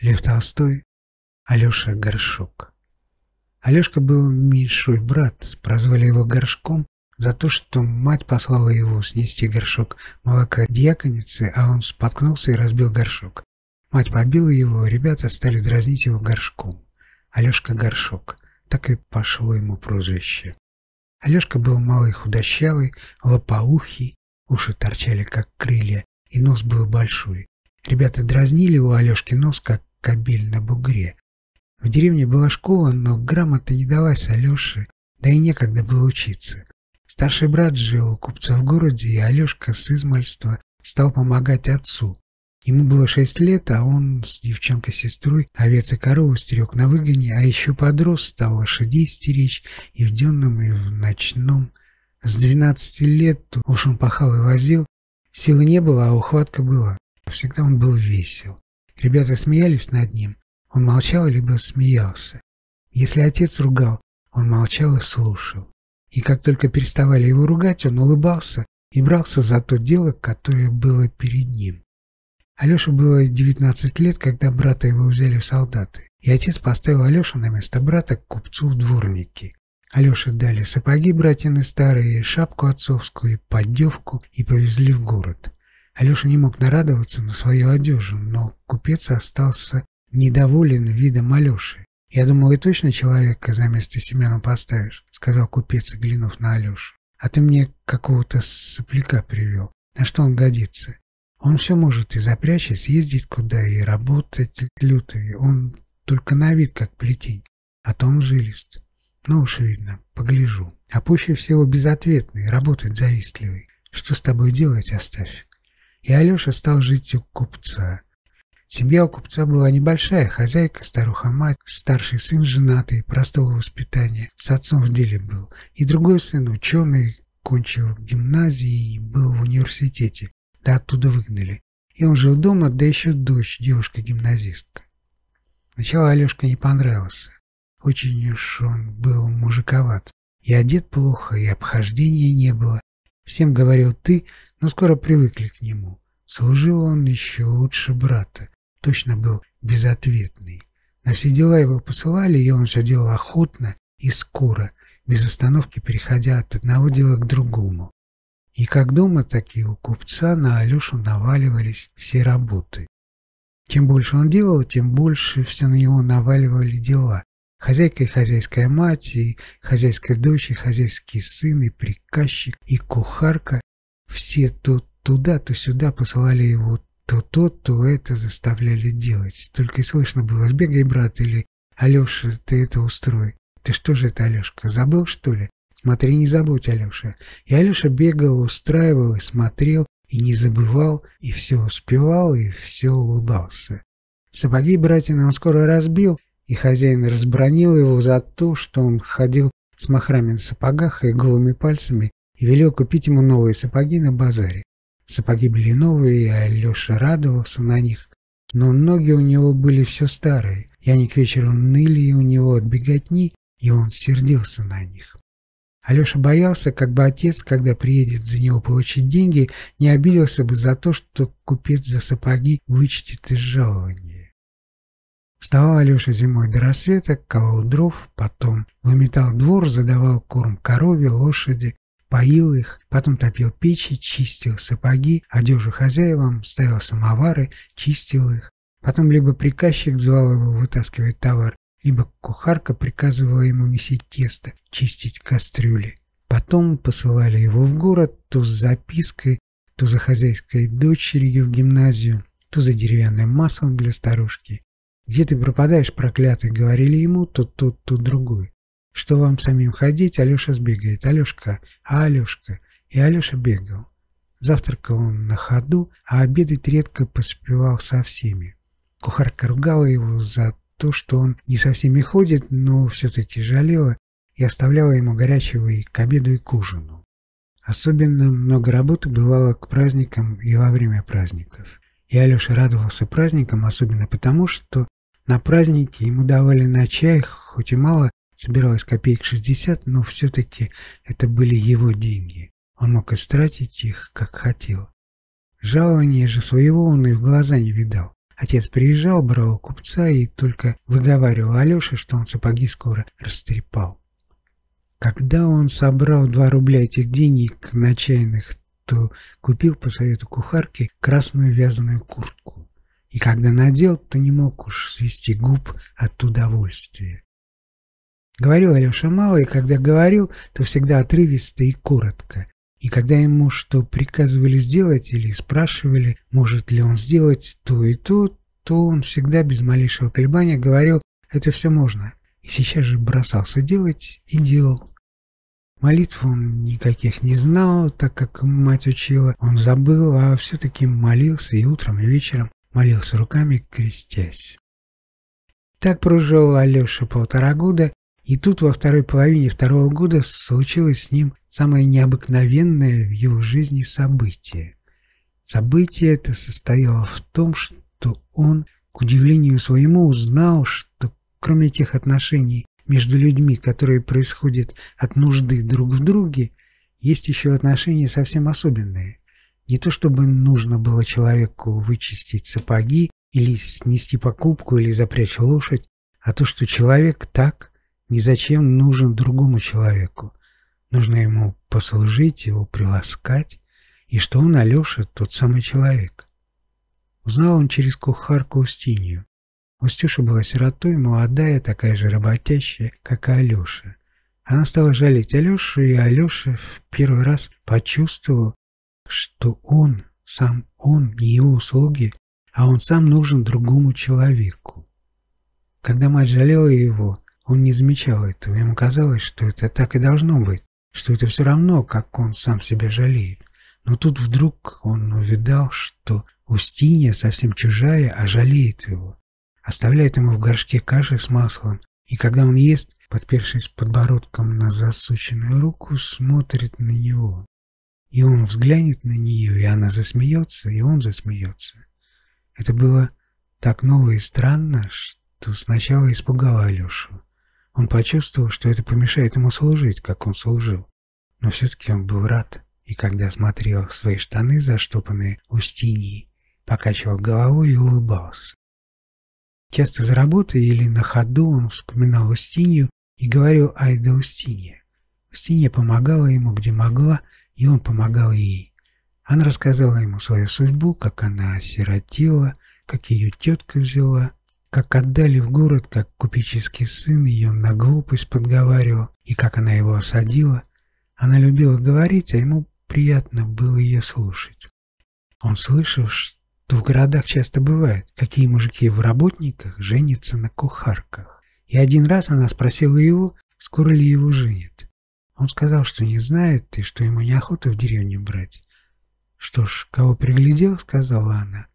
Лев Толстой, Алеша Горшок. Алешка был меньшой брат, прозвали его Горшком за то, что мать послала его снести горшок молока дьяконицы, а он споткнулся и разбил горшок. Мать побила его, ребята стали дразнить его горшком. Алешка Горшок. Так и пошло ему прозвище. Алешка был малый худощавый, лопоухий, уши торчали как крылья, и нос был большой. Ребята дразнили у Алешки нос, как кабель на бугре. В деревне была школа, но грамота не далась Алёше, да и некогда было учиться. Старший брат жил у купца в городе, и Алешка с измальства стал помогать отцу. Ему было шесть лет, а он с девчонкой-сестрой овец и корову стерег на выгоне, а еще подрос, стал лошадей стеречь и в дневном, и в ночном. С двенадцати лет уж он пахал и возил. Силы не было, а ухватка была. Всегда он был весел. Ребята смеялись над ним. Он молчал либо смеялся. Если отец ругал, он молчал и слушал. И как только переставали его ругать, он улыбался и брался за то дело, которое было перед ним. Алёше было 19 лет, когда брата его взяли в солдаты, и отец поставил Алёшу на место брата к купцу в дворники. Алёше дали сапоги братины старые, шапку отцовскую, поддевку и повезли в город. Алёша не мог нарадоваться на свою одежду, но купец остался недоволен видом Алёши. «Я думал, и точно человека за место Семена поставишь», — сказал купец, глянув на Алёшу. «А ты мне какого-то сопляка привел. На что он годится? Он все может и запрячь, и съездить куда, и работать лютый. Он только на вид как плетень, а то он жилист. Ну уж видно, погляжу. А пуще всего безответный, работать завистливый. Что с тобой делать, оставь. И Алеша стал жить у купца. Семья у купца была небольшая, хозяйка, старуха-мать, старший сын женатый, простого воспитания, с отцом в деле был. И другой сын, ученый, кончил гимназии и был в университете, да оттуда выгнали. И он жил дома, да еще дочь, девушка-гимназистка. Сначала Алешка не понравился. Очень уж он был мужиковат. И одет плохо, и обхождения не было. Всем говорил «ты», но скоро привыкли к нему. Служил он еще лучше брата. Точно был безответный. На все дела его посылали, и он все делал охотно и скоро, без остановки переходя от одного дела к другому. И как дома, так и у купца на Алешу наваливались все работы. Чем больше он делал, тем больше все на него наваливали дела. Хозяйка и хозяйская мать, и хозяйская дочь, и хозяйский сын, и приказчик, и кухарка. Все то туда, то сюда посылали его то то, то это заставляли делать. Только и слышно было «Сбегай, брат» или «Алеша, ты это устрой». «Ты что же это, Алешка, забыл, что ли?» Смотри, не забудь, Алеша. И Алеша бегал, устраивал и смотрел, и не забывал, и все успевал, и все улыбался. Сапоги братины он скоро разбил, и хозяин разбронил его за то, что он ходил с махрами на сапогах и голыми пальцами, и велел купить ему новые сапоги на базаре. Сапоги были новые, и Алеша радовался на них, но ноги у него были все старые, и они к вечеру ныли у него от беготни, и он сердился на них. Алеша боялся, как бы отец, когда приедет за него получить деньги, не обиделся бы за то, что купец за сапоги вычтет из жалования. Вставал Алеша зимой до рассвета, колол дров, потом выметал двор, задавал корм корове, лошади, поил их, потом топил печи, чистил сапоги, одежу хозяевам, ставил самовары, чистил их. Потом либо приказчик звал его вытаскивать товар, ибо кухарка приказывала ему месить тесто, чистить кастрюли. Потом посылали его в город то с запиской, то за хозяйской дочерью в гимназию, то за деревянным маслом для старушки. «Где ты пропадаешь, проклятый?» — говорили ему, то тот, то другой. «Что вам самим ходить?» — Алеша сбегает. «Алешка, а Алешка?» И Алеша бегал. Завтракал он на ходу, а обедать редко поспевал со всеми. Кухарка ругала его за то, что он не со всеми ходит, но все-таки жалела и оставляла ему горячего и к обеду, и к ужину. Особенно много работы бывало к праздникам и во время праздников. И Алеша радовался праздникам, особенно потому, что на праздники ему давали на чай, хоть и мало, собиралось копеек 60, но все-таки это были его деньги. Он мог истратить их, как хотел. Жалование же своего он и в глаза не видал. Отец приезжал, брал купца и только выговаривал Алёше, что он сапоги скоро растрепал. Когда он собрал два рубля этих денег на чайных, то купил по совету кухарки красную вязаную куртку. И когда надел, то не мог уж свести губ от удовольствия. Говорил Алеша мало, и когда говорил, то всегда отрывисто и коротко. И когда ему что приказывали сделать или спрашивали, может ли он сделать то и то, то он всегда без малейшего колебания говорил «это все можно». И сейчас же бросался делать и делал. Молитв он никаких не знал, так как мать учила. Он забыл, а все-таки молился и утром, и вечером молился руками, крестясь. Так прожил Алеша полтора года, и тут во второй половине второго года случилось с ним самое необыкновенное в его жизни событие. Событие это состояло в том, что он, к удивлению своему, узнал, что кроме тех отношений между людьми, которые происходят от нужды друг в друге, есть еще отношения совсем особенные. Не то чтобы нужно было человеку вычистить сапоги или снести покупку или запрячь лошадь, а то, что человек так ни зачем нужен другому человеку. Нужно ему послужить, его приласкать, и что он, Алеша, тот самый человек. Узнал он через кухарку Устинью. Устюша была сиротой, молодая, такая же работящая, как и Алеша. Она стала жалеть Алешу, и Алеша в первый раз почувствовал, что он, сам он, не его услуги, а он сам нужен другому человеку. Когда мать жалела его, он не замечал этого, ему казалось, что это так и должно быть, что это все равно, как он сам себя жалеет. Но тут вдруг он увидал, что Устинья совсем чужая, а жалеет его. Оставляет ему в горшке каши с маслом, и когда он ест, подпершись подбородком на засученную руку, смотрит на него. И он взглянет на нее, и она засмеется, и он засмеется. Это было так ново и странно, что сначала испугало Алешу. Он почувствовал, что это помешает ему служить, как он служил. Но все-таки он был рад, и когда смотрел свои штаны, заштопанные Устиньей, покачивал головой и улыбался. Часто за работой или на ходу он вспоминал Устинью и говорил «Ай да Устинья». Устинья помогала ему, где могла, и он помогал ей. Она рассказала ему свою судьбу, как она осиротела, как ее тетка взяла, как отдали в город, как купеческий сын ее на глупость подговаривал, и как она его осадила. Она любила говорить, а ему приятно было ее слушать. Он слышал, что в городах часто бывает, какие мужики в работниках женятся на кухарках. И один раз она спросила его, скоро ли его женят. Он сказал, что не знает и что ему неохота в деревню брать. «Что ж, кого приглядел?» — сказала она.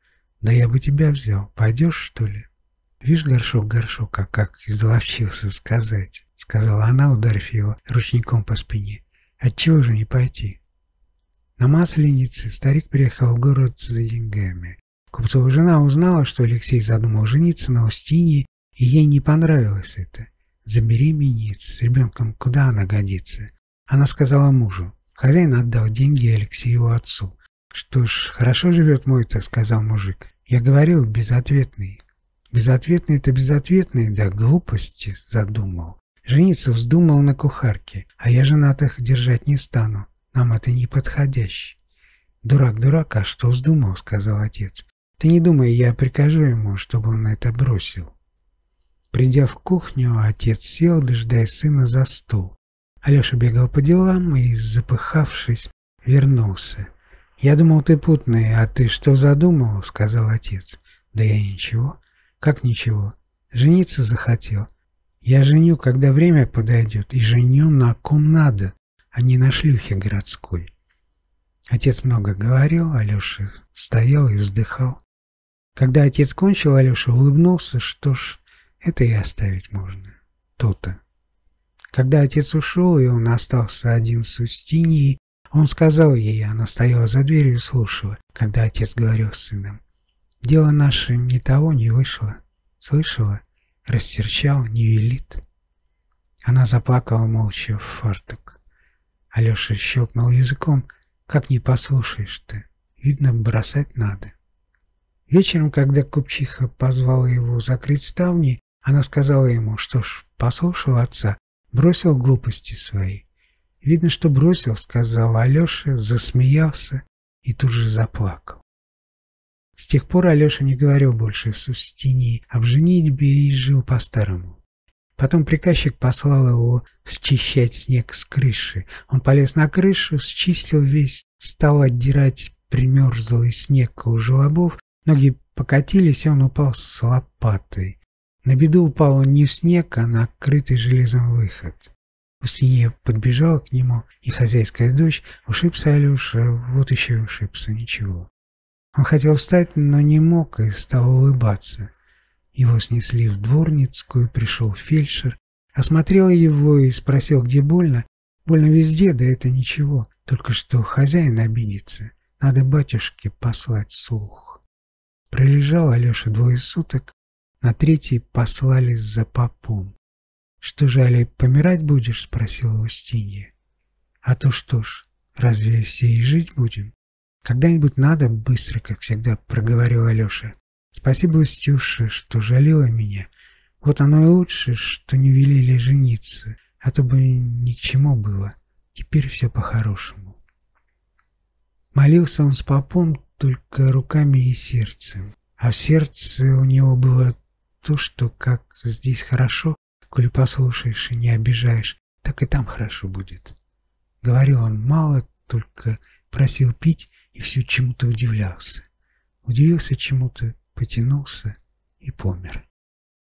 «Да я бы тебя взял. Пойдешь, что ли?» «Видишь, горшок, горшок, а как изловчился сказать», — сказала она, ударив его ручником по спине. «Отчего же не пойти?» На Масленице старик приехал в город за деньгами. Купцова жена узнала, что Алексей задумал жениться на Устинье, и ей не понравилось это. Забеременеть с ребенком, куда она годится? Она сказала мужу. Хозяин отдал деньги Алексею отцу. «Что ж, хорошо живет мой-то», — сказал мужик. «Я говорил, безответный. Безответный это безответный, да глупости задумал. Жениться вздумал на кухарке, а я женатых держать не стану. Нам это не подходяще. Дурак, дурак, а что вздумал, сказал отец. Ты не думай, я прикажу ему, чтобы он это бросил. Придя в кухню, отец сел, дожидаясь сына за стол. Алеша бегал по делам и, запыхавшись, вернулся. «Я думал, ты путный, а ты что задумал?» — сказал отец. «Да я ничего. Как ничего? Жениться захотел. Я женю, когда время подойдет, и женю на ком надо, а не на шлюхе городской. Отец много говорил, Алеша стоял и вздыхал. Когда отец кончил, Алеша улыбнулся, что ж, это и оставить можно. То-то. Когда отец ушел, и он остался один с Устиньей, он сказал ей, она стояла за дверью и слушала, когда отец говорил с сыном. Дело наше ни того не вышло. Слышала? Рассерчал, не велит. Она заплакала молча в фартук. Алеша щелкнул языком. Как не послушаешь ты? Видно, бросать надо. Вечером, когда купчиха позвала его закрыть ставни, она сказала ему, что ж, послушал отца, бросил глупости свои. Видно, что бросил, сказал Алеша, засмеялся и тут же заплакал. С тех пор Алеша не говорил больше с Устиньей об женитьбе и жил по-старому. Потом приказчик послал его счищать снег с крыши. Он полез на крышу, счистил весь, стал отдирать примерзлый снег у желобов, ноги покатились, и он упал с лопатой. На беду упал он не в снег, а на крытый железом выход. Устинья подбежала к нему, и хозяйская дочь, ушибся Алеша, вот еще и ушибся, ничего. Он хотел встать, но не мог и стал улыбаться. Его снесли в дворницкую, пришел фельдшер, осмотрел его и спросил, где больно. Больно везде, да это ничего, только что хозяин обидится. Надо батюшке послать слух. Пролежал Алеша двое суток, на третий послали за попом. «Что же, помирать будешь?» — спросила Устинья. «А то что ж, разве все и жить будем?» «Когда-нибудь надо, быстро, как всегда», — проговорил Алеша. «Спасибо, Устюша, что жалела меня. Вот оно и лучше, что не велели жениться, а то бы ни к чему было. Теперь все по-хорошему». Молился он с попом только руками и сердцем. А в сердце у него было то, что как здесь хорошо, коли послушаешь и не обижаешь, так и там хорошо будет. Говорил он мало, только просил пить и все чему-то удивлялся. Удивился чему-то, потянулся и помер.